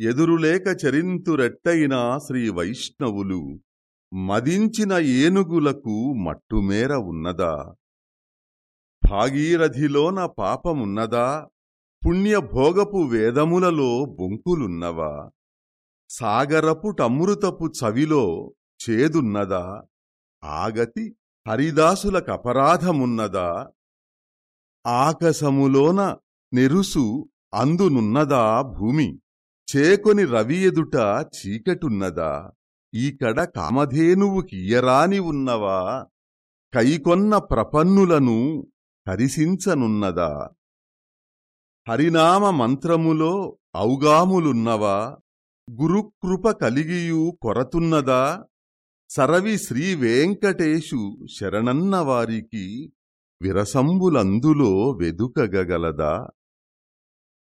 ఎదురులేక చరింతురెట్టయినా శ్రీ వైష్ణవులు మదించిన ఏనుగులకు మట్టుమేర ఉన్నదా? భాగీరథిలోన పాపమున్నదా? పుణ్యభోగపు వేదములలో బొంకులున్నవా? సాగరపు టమృతపు చవిలో చేదున్నదా? ఆగతి హరిదాసులకపరాధమున్నదా ఆకశములోన ఆకసములోన నెరుసు అందునున్నదా భూమి? చేకొని రవి ఎదుట చీకటున్నదా? ఈకడ కామధేనువు కియ్యరాని ఉన్నవా? కైకొన్న ప్రపన్నులను హరిసించనున్నదా? హరినామ మంత్రములో ఔగాములున్నవా? గురుకృప కలిగియు కొరతున్నదా? సరవి శ్రీవేంకటేశు శరణన్నవారికి విరసంబులందులో వెదుకగలదా?